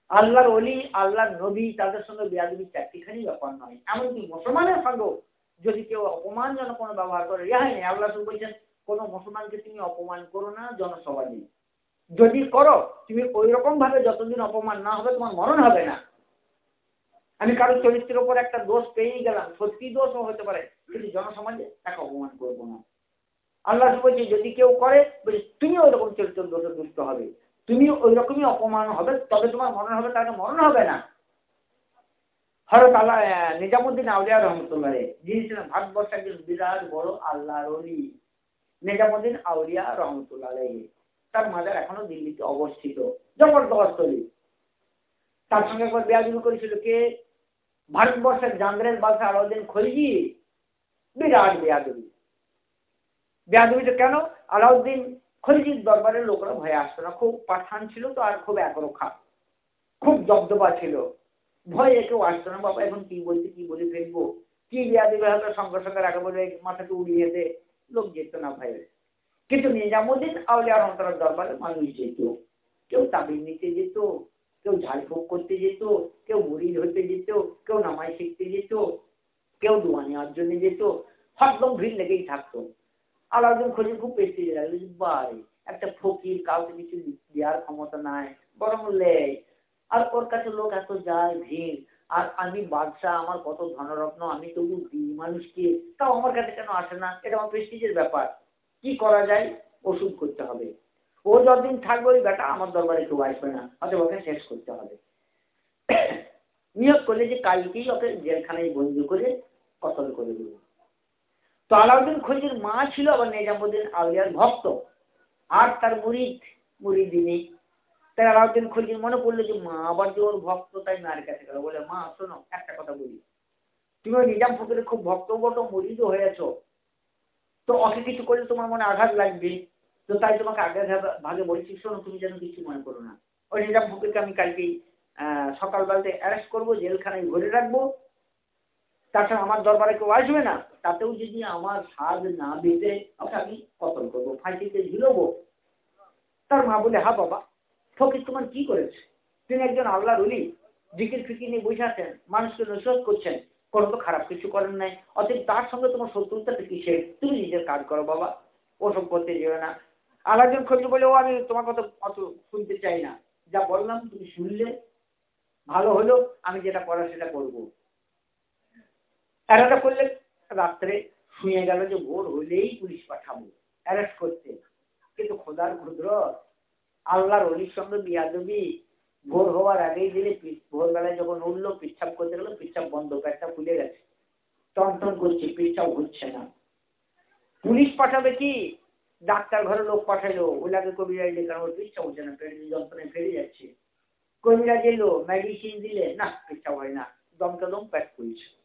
আল্লাহর অলি আল্লাহর নবী, তাদের সঙ্গে বিয়াদবি চারটিখানি ব্যাপার নয়। এমনকি মুসলমানের সঙ্গেও যদি কেউ অপমানজনক কোনো ব্যবহার করে রেহাই নেই আল্লাহ শুধু বলছেন, কোনো মুসলমানকে তুমি অপমান করো না জনসমাজে যদি করো, তুমি ওই রকম ভাবে যতদিন অপমান না হবে, তোমার মরণ হবে না। আমি কারোর চরিত্রের উপর একটা দোষ পেয়েই গেলাম। সত্যি দোষও হতে পারে। কিন্তু জনসমাজে তাকে অপমান করব না। আল্লাহ বলছে, যদি কেউ করে, বলছে তুমি ওই রকম চরিত্র দোষে দুষ্ট হবে। তুমি ওই রকমই অপমান হবে, তবে তোমার মরণ হবে তাকে মরণ হবে না। হরত আল্লাহ নিজামুদ্দিন আউলিয়া রহমতুল্লাহ যিনি ছিলেন ভারতবর্ষের একজন বিরাট বড় আল্লাহ রলি নিজামুদ্দিন আউলিয়া রহমতুল্লাহ তার মাজার এখনও দিল্লিতে অবস্থিত জবরদস্ত তার সঙ্গে একবার বেয়াদুবি করেছিল কে? ভারতবর্ষের জান্দ্রের বাসা আলাউদ্দিন খলজি। বিরাট বেয়াদুবি। বেয়াদুবিটা কেন? আলাউদ্দিন খলজির দরবারের লোকরা ভয়ে আসতো না। খুব পাঠান ছিল তো আর খুব একরক্ষা খুব দবদবা ছিল। ভয়ে কেউ আসতো না। বাবা, এখন কি বলছে, কি বলে ফেলব? কি বেয়াদুবি হয়তো সঙ্গে সঙ্গে রাখা বলে মাথাকে উড়িয়ে দে। লোক যেত না ভয়ে। কিন্তু নিজামুদ্দিন আউলিয়া রহমতার দরবারে মানুষ যেত। কেউ তাবিজ নিতে যেত, কেউ ঝাড়ফুঁক করতে যেত, কেউ মুড়ি ধরতে যেত, কেউ নামাই শিখতে যেত। কেউ দোয়া নেওয়ার জন্য যেত হরদম ভিড় লেগেই থাকতো। আলাউদ্দিন খোঁজে খুব পেস্টি লাগল ভাই, একটা ফকির কাউকে কিছু দেওয়ার ক্ষমতা নাই বরং লেয় আর ওর কাছে লোক এত যায়, ভিড়। আর আমি বাদশাহ, আমার কত ধনরত্ন, আমি তবু দিই মানুষকে। তাও আমার কাছে কেন আসে না? এটা আমার প্রেস্টিজের ব্যাপার। কি করা যায়? ওষুধ করতে হবে। ও যতদিন থাকবে, ওই বেটা আমার দরবারে কেউ আসবে না। হয়তো ওকে শেষ করতে হবে। নিয়োগ করলে যে কালকেই ওকে জেলখানায় বন্দি করে কতল করে দেবো তো আলাউদ্দিন খলজির মা ছিল আবার নিজামুদ্দিন আউলিয়ার ভক্ত। আর তার মুরিদ মুরিদিনী তাই আলাউদ্দিন খলজির মনে পড়ল যে, মা আবার যে ওর ভক্ত, তাই মায়ের কাছে গেল। বলে, মা, শোনো, একটা কথা বলি। তুমি ওই নিজাম ফকিরের খুব ভক্ত বট মুরিদও হয়েছ। তো ওকে কিছু করলে তোমার মনে আঘাত লাগবে। তো তাই তোমাকে আগে ভাগে বলছি, শোনো, তুমি যেন কিছু মনে করো না। ওই নিজাম ফকিরকে আমি কালকেই সকালবেলাতে অ্যারেস্ট করব, জেলখানায় ঘুরে রাখব। তাছাড়া আমার দরবারে কেউ আসবে না, তাতেও যদি আমার স্বাদ না বেঁধে ওকে আমি কতল করব, ফাঁসিতে ঝুলবো। তার মা বলে, হা বাবা, ফকির তোমার কি করেছে? তিনি একজন আল্লাহ রুলি জিকির ফিকির নিয়ে বসে মানুষকে নসরত করছেন, কোনো তো খারাপ কিছু করেন নাই। অতএব তার সঙ্গে তোমার শত্রুতাটা কিসে তুমি নিজের কাজ করো বাবা ওসব করতে যেও না। আলাদা খোঁজ বলে, ও আমি তোমার কথা অত শুনতে চাই না। যা বললাম তুমি শুনলে, ভালো হলো, আমি যেটা করার সেটা করব। অ্যারেস্ট করলে রাত্রে শুয়ে গেল যে ভোর হলেই পুলিশ পাঠাবো। অ্যারেস্ট করতে। কিন্তু খোদার ক্ষুদ্র, আল্লাহর অলির সঙ্গে বিয়াদবি ভোর হওয়ার আগেই দিলে ভোরবেলায় যখন উঠল পিচ্ছাপ করতে গেলো পিচ্ছাপ বন্ধ, পেটটা ফুলে গেছে। টন করছে পিচ্ছাপ ঘুরছে না। পুলিশ পাঠাবে কি? ডাক্তার ঘরে লোক পাঠাইলো ওলাকে কবিরাজ দিলে কারণ ওর পিচ্ছা হচ্ছে না পেট যন্ত্রণায় ফেলে যাচ্ছে। কবিরাজ এলো মেডিসিন দিলে, না পিচ্ছাপ হয় না। দমকা দম, পেট ফুলছে।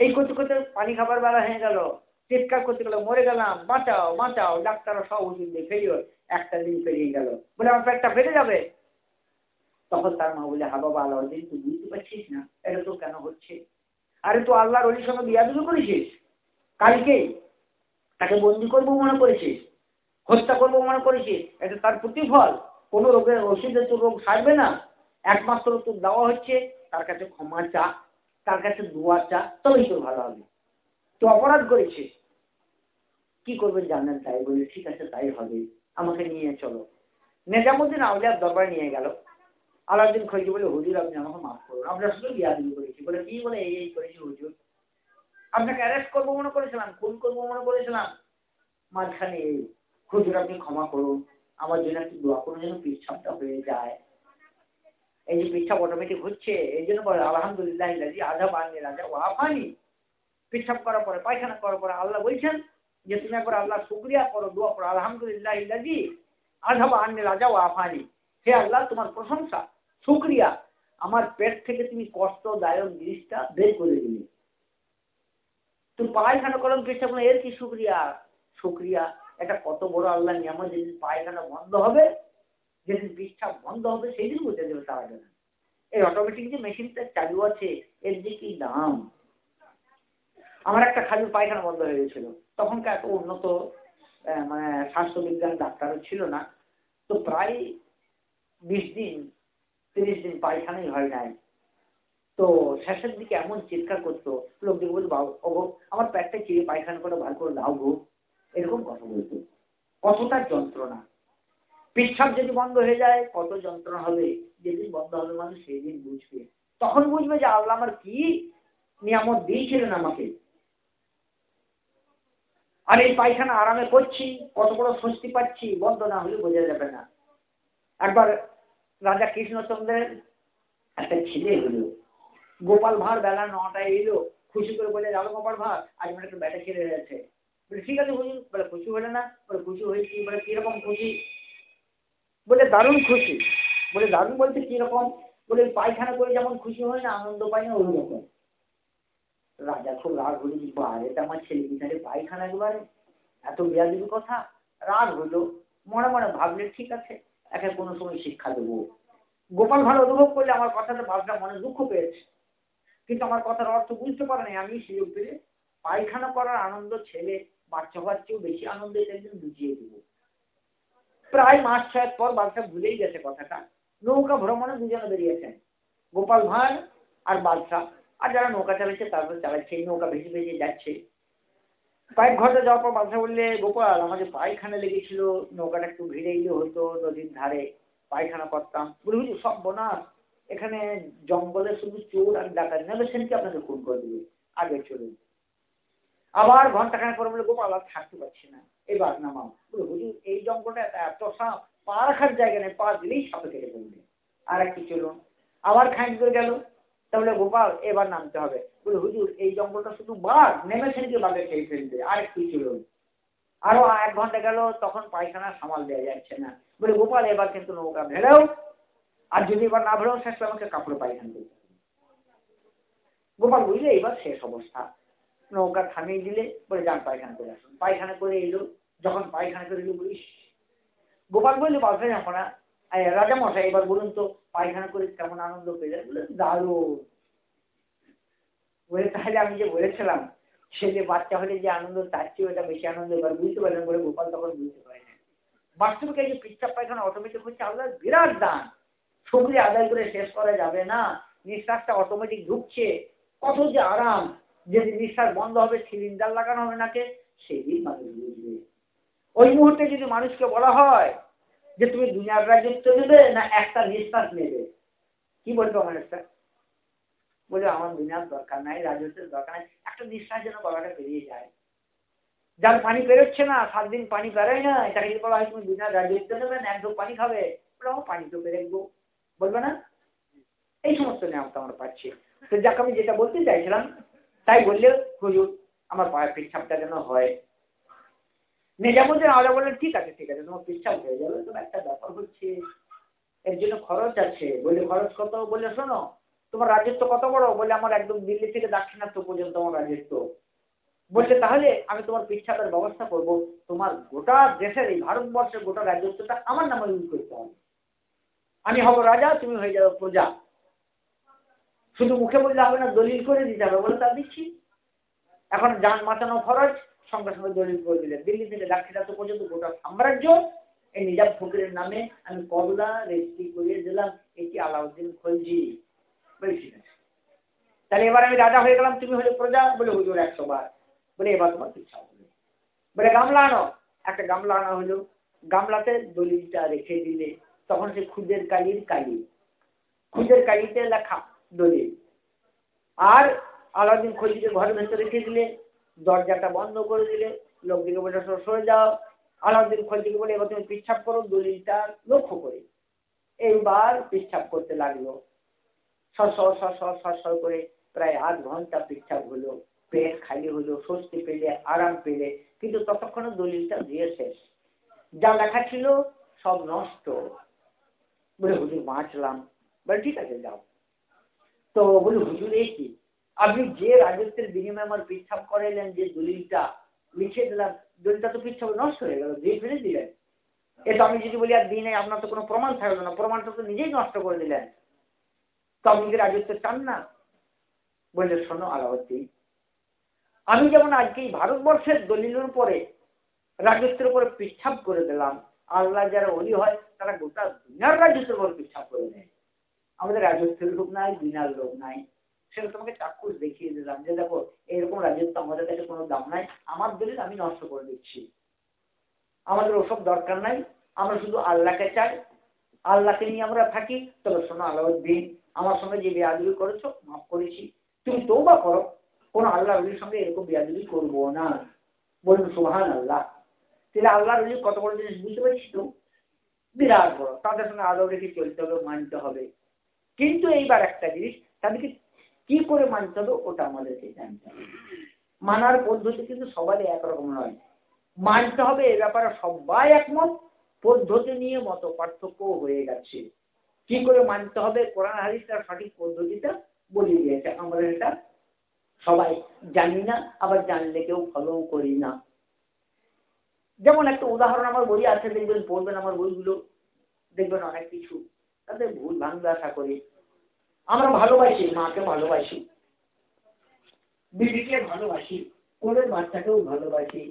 এই করতে করতে পানি খাবার বেলা হয়ে গেল, চিৎকার করতে গেল, মরে গেলাম, বাঁচাও বাঁচাও। ডাক্তার সব ওষুধ দিয়ে ফেরিও একটা দিন পেরিয়ে গেল। বলে, আমার পেটটা ফেটে যাবে? তখন তার মা বলে, হা বাবা আল্লাহ তুই বুঝতে পারছিস না, এটা তো কেন হচ্ছে? আরে তো আল্লাহর অলির সঙ্গে বিয়াদুলি করেছিস? কালকেই তাকে বন্দি করব মনে করেছিস? হত্যা করব মনে করেছিস? এটা তার প্রতিফল। কোনো রোগের ওষুধে তোর রোগ সারবে না। একমাত্র তোর দেওয়া হচ্ছে, তার কাছে ক্ষমা চা তার কাছে দোয়া চা তবেই তোর ভালো হবে। তো অপরাধ করেছে। কি করবেন জানেন তাই? বলে ঠিক আছে, তাই হবে। আমাকে নিয়ে চলো। নেজামুদ্দিন আউলিয়ার দরবারে নিয়ে গেল। আলাউদ্দিন খৈজি বলে, হুজুর, আপনি আমাকে মাফ করুন। আপনার সঙ্গে বিয়াদি করেছি। বলে, কি বলে? এই এই করেছি হুজুর। আপনাকে অ্যারেস্ট করব মনে করেছিলাম, খুন করব মনে করেছিলাম। মাঝখানে, হুজুর, আপনি ক্ষমা করুন। আমার জন্য একটু দোয়া করুন, যেন পিছাপটা হয়ে যায়। এই যে পিছাপ অটোমেটিক হচ্ছে, এই জন্য বলে, আলহামদুলিল্লাহ আধা বানিয়ে রাজা ওয়াফানি পিছাপ করার পরে, পায়খানা করার পরে আল্লাহ বলছেন যে, তুমি একবার আল্লাহ শুক্রিয়া করো, দোয়া করো, আলহামদুলিল্লাহ ইল্লাজি আধা বানিয়ে রাজা ওয়াফানি হে আল্লাহ, তোমার প্রশংসা, শুক্রিয়া। আমার পেট থেকে তুমি কষ্টদায়ক জিনিসটা বের করে দিলে। তুমি পায়খানা করলাম করলাম এর কি শুক্রিয়া? শুক্রিয়া এটা কত বড় আল্লাহ নিয়ে নিয়ামত যেদিন পায়খানা বন্ধ হবে যেদিন পৃষ্ঠা বন্ধ হবে সেই দিন বুঝতে দেবে তারা জানে এই অটোমেটিক যে মেশিনটা চালু আছে, এর যে কি দাম? আমার একটা খালি পায়খানা বন্ধ হয়ে গেছিল। তখনকার এত উন্নত মানে স্বাস্থ্যবিজ্ঞান ডাক্তারও ছিল না। তো প্রায় বিশ দিন, তিরিশ দিন পায়খানাই হয় নাই। তো শেষের দিকে এমন চিৎকার করতো লোকদের বলতো, বাবু, ওগো, আমার পেটটা চিড়ে পায়খানা করে ভালো করে দাও গো। এরকম কথা বলতো। কতটা যন্ত্রণা। পেচ্ছাপ যদি বন্ধ হয়ে যায়, কত যন্ত্রণা হবে যেদিন বন্ধ হবে মানুষ সেই দিন বুঝবে। তখন বুঝবে যে আল্লাহ আমার কি নিয়ামত দিয়েছিলেন আমাকে। আর এই পায়খানা আরামে করছি, কত বড় স্বস্তি পাচ্ছি, বন্ধ না হলে বোঝা যাবে না। একবার রাজা কৃষ্ণচন্দ্রের একটা ছেলে হলো। গোপাল ভাঁড় বেলা নটায় এলো, খুশি করে বলে যাব গোপাল ভাঁড়, আজ আমার একটা ব্যাটা হয়েছে বলে, ঠিক আছে বুঝুন বলে, খুশি হলে না? বলে, খুশি হয়েছি। বলে, কীরকম খুশি? বলে দারুণ খুশি। বলে দারুণ বলতে কীরকম বলে পায়খানা করে যেমন খুশি হয় না, আনন্দ পাই না ওই রকম রাজা খুব রাগ হলো যে এটা আমার ছেলে বিচারে পায়খানা একবারে এত বিয়াদির কথা? রাগ হলো। মনে মনে ভাবলে ঠিক আছে, একে কোনো সময় শিক্ষা দেবো। গোপাল ভালো অনুভব করলে আমার কথাটা বাপটা মনে দুঃখ পেয়েছে। কিন্তু আমার কথার অর্থ বুঝতে পারে নাই আমি সুযোগ পেলে পায়খানা করার আনন্দ ছেলে, বাচ্চা চেয়েও বেশি আনন্দ এটা একদিন বুঝিয়ে দেবো। প্রায় মাস ছয়েক পর বাদশা ভুলেই গেছে কথাটা। নৌকা ভ্রমণে দুজনে বেরিয়েছেন। গোপাল ভাঁড় আর বাদশাহ। আর যারা নৌকা চালাচ্ছে তারপর চালাচ্ছে নৌকা ভেসে ভেসে যাচ্ছে। কয়েক ঘণ্টা যাওয়ার পর বাদশা বললে, গোপাল, আমাদের পায়খানা লেগেছিল, নৌকাটা একটু ভিড়ে এলে হতো, নদীর ধারে পায়খানা করতাম। বুঝলি সব বোনাস এখানে জঙ্গলে শুধু চোর আর ডাকাত। নেবে সেদিকে আপনাকে খুন করে দেবে। আগে চলুন। আবার ঘন্টাখানে পরে বলে, গোপাল, আর থাকতে পারছি না। এবার নামাও বলে, হুজুর, এই জঙ্গলটা এত সাপ পা রাখার জায়গা নেই, পা দিলেই সাপে কেটে পড়বে আর একটু চলুন আবার খানিক করে গেল। তাহলে গোপাল, এবার নামতে হবে। বলে, হুজুর, এই জঙ্গলটা শুধু বাঘ নেমেছেন কি বাঘে খেয়ে ফেলবে? আর একটু ছিল আরও এক ঘণ্টা গেল, তখন পায়খানা সামাল দেওয়া যাচ্ছে না। বলে, গোপাল, এবার কিন্তু নৌকা ভেড়াও। আর যদি এবার না ভেড়াও, শেষ আমাকে কাপড় পায়খানা করতে গোপাল বুঝলে, এবার শেষ অবস্থা। নৌকা থামিয়ে দিলে বলে যান পায়খানা করে আসুন। পায়খানা করে এলো, যখন পায়খানা করে এলো বলিস গোপাল বললে বাসে যাব না রাজা মশাই, এবার বলুন তো, পায়খানা করে কেমন আনন্দ পেলে বলে, দারুণ। বলে, তাহলে আমি যে বলেছিলাম ছেলে বাচ্চা হলে যে আনন্দ, তার চেয়ে ওটা বেশি আনন্দ, এবার বুঝতে পারলেন বলে গোপাল তখন বুঝতে পারে না বাস্তবিক এই যে পিচ্ছাপ পায়খানা অটোমেটিক হচ্ছে আল্লাহ বিরাট দান। সবজি আদায় করে শেষ করা যাবে না। নিঃশ্বাসটা অটোমেটিক ঢুকছে। কত যে আরাম যদি নিঃশ্বাস বন্ধ হবে, সিলিন্ডার লাগানো হবে নাকে, সেদিন মানুষ বুঝবে। ওই মুহূর্তে যদি মানুষকে বলা হয় যে, তুমি দুনিয়ার রাজত্ব নেবে না একটা নিঃশ্বাস নেবে? কি বলতো মানুষটা? বলে আমার দুনিয়ার দরকার নাই, রাজত্বের দরকার নাই। একটা নিঃশ্বাস যেন গলাটা পেরিয়ে যায়। যার পানি পেরোচ্ছে না, সাত দিন পানি পেরোয় না এটাকে যদি বলা হয়, তুমি দুনিয়ার রাজত্ব নেবে না, একদম পানি খাবে? বলে, আমার পানি তো পেরেকবো বলবে না? এই সমস্ত নিয়মটা আমরা পাচ্ছি। তো যাকে, আমি যেটা বলতে চাইছিলাম তাই বললে, হুজুর, আমার পায়ের পেচ্ছাপটা যেন হয়। নিজামুদ্দিন আলাদা বললেন, ঠিক আছে ঠিক আছে, তোমার পেচ্ছাপ হয়ে যাবে তোমার একটা ব্যাপার হচ্ছে, এর জন্য খরচ আছে। বলে খরচ কত? বলে শোনো, তোমার রাজত্ব কত বড়? বলে আমার একদম দিল্লি থেকে দাক্ষিণাত্য পর্যন্ত আমার রাজত্ব। বলছে তাহলে আমি তোমার পেচ্ছাপের ব্যবস্থা করব। তোমার গোটা দেশের এই ভারতবর্ষের গোটা রাজত্বটা আমার নামে ইউজ করতে হবে। আমি হব রাজা, তুমি হয়ে যাবে প্রজা। শুধু মুখে বললে হবে না, দলিল করে দিতে হবে। বলে তা দিচ্ছি। এখন যান মাতানো খরচ, সঙ্গে সঙ্গে দলিল করে দিলে। দিল্লি থেকে দাক্ষিণাত্য পর্যন্ত গোটা সাম্রাজ্য, এই নিজাম ফকিরের নামে আমি কবলা রেজিস্ট্রি করিয়ে দিলাম। এটি আলাউদ্দিন খলজি বলছি তাহলে এবার আমি রাজা হয়ে গেলাম, তুমি হলে প্রজা বলে হুজুর একশো বার বলে এবার তোমার ইচ্ছা হবে বলে গামলা আনো। একটা গামলা আনা হলো। গামলাতে দলিলটা রেখে দিলে। তখন সে খুদের কালির কালি। খুদের কালিতে লেখা দলিল। আর আলাদিন খলিকে ঘরের ভেতরে রেখে দিলে, দরজাটা বন্ধ করে দিলে লোকদিকে বলে, সরে যাও। আলাউদ্দিন খলজিকে বলে, এবার তুমি পিচ্ছাপ করো, দলিলটা লক্ষ্য করে। এইবার পিচ্ছাপ করতে লাগল। সর করে প্রায় আধ ঘণ্টা পিচ্ছাপ হলো। পেট খালি হলো, স্বস্তি পেলে, আরাম পেলে, কিন্তু ততক্ষণে দলিলটা দিয়ে শেষ। যা লেখা ছিল সব নষ্ট। বলে, হুজুর, বাঁচলাম। বলে, ঠিক আছে, যাও। তো বলি হুজুর এই কি? আপনি যে রাজত্বের বিনিময়ে আমার পিচ্ছাপ করাইলেন যে দলিলটা লিখে দিলাম দলিলটা তো পিচ্ছাপ নষ্ট হয়ে গেল দিয়ে ফেলে দিলেন। এটা আমি যদি বলি আর দিনে আপনার তো কোনো প্রমাণ থাকল না প্রমাণটা তো নিজেই নষ্ট করে দিলেন। তো আপনি কি রাজত্ব চান না? বললে শোনো আলাউদ্দিন আমি যেমন আজকে এই ভারতবর্ষের দলিলের উপরে রাজত্বের উপরে পিচ্ছাপ করে দিলাম আল্লাহ যারা অলি হয় তারা গোটা দুনিয়ার রাজত্বের উপর পিচ্ছাপ করে দেয়। আমাদের রাজস্বের লোক নাই, বিনার লোক নাই। সেটা তোমাকে চাক্ষুষ দেখিয়ে দিলাম যে, দেখো, এরকম রাজত্ব আমাদের কাছে কোনো দাম নাই। আমার দলিল আমি নষ্ট করে দিচ্ছি। আমাদের ওসব দরকার নাই। আমরা শুধু আল্লাহকে চাই। আল্লাহকে নিয়ে আমরা থাকি। তবে শোনো, আলাউদ্দিন, আমার সঙ্গে যে বিয়াদুবি করেছ, মাফ করেছি। তুমি তৌবা করো। কোনো আল্লাহ রলির সঙ্গে এরকম বিয়াদুবি করব না। বলুন সুহান আল্লাহ তাহলে আল্লাহ রলি কত বড় জিনিস বুঝতে পারছি তো? বিরাট বড়। তাদের সঙ্গে আদৌ রেখে চলতে হবে, মানতে হবে। কিন্তু এইবার একটা জিনিস, তাদেরকে কি করে মানতে হবে ওটা আমাদেরকে জানতে মানার পদ্ধতি কিন্তু সবারই একরকম নয়। মানতে হবে এ ব্যাপারে সবাই একমত, পদ্ধতি নিয়ে মত পার্থক্য হয়ে গেছে। কি করে মানতে হবে? কোরআন হারিসটার সঠিক পদ্ধতিটা বলে দিয়েছে। আমরা এটা সবাই জানি না, আবার জানলে কেউ ফলো করি না। যেমন একটা উদাহরণ আমার বই আছে, দেখবেন পড়বেন আমার বইগুলো, দেখবেন অনেক কিছু। তাদের ভুল ভাঙবে আশা করি। আমরা ভালোবাসি মাকে ভালোবাসি বিবিকে ভালোবাসি ওদের বাচ্চাকেও ভালোবাসি।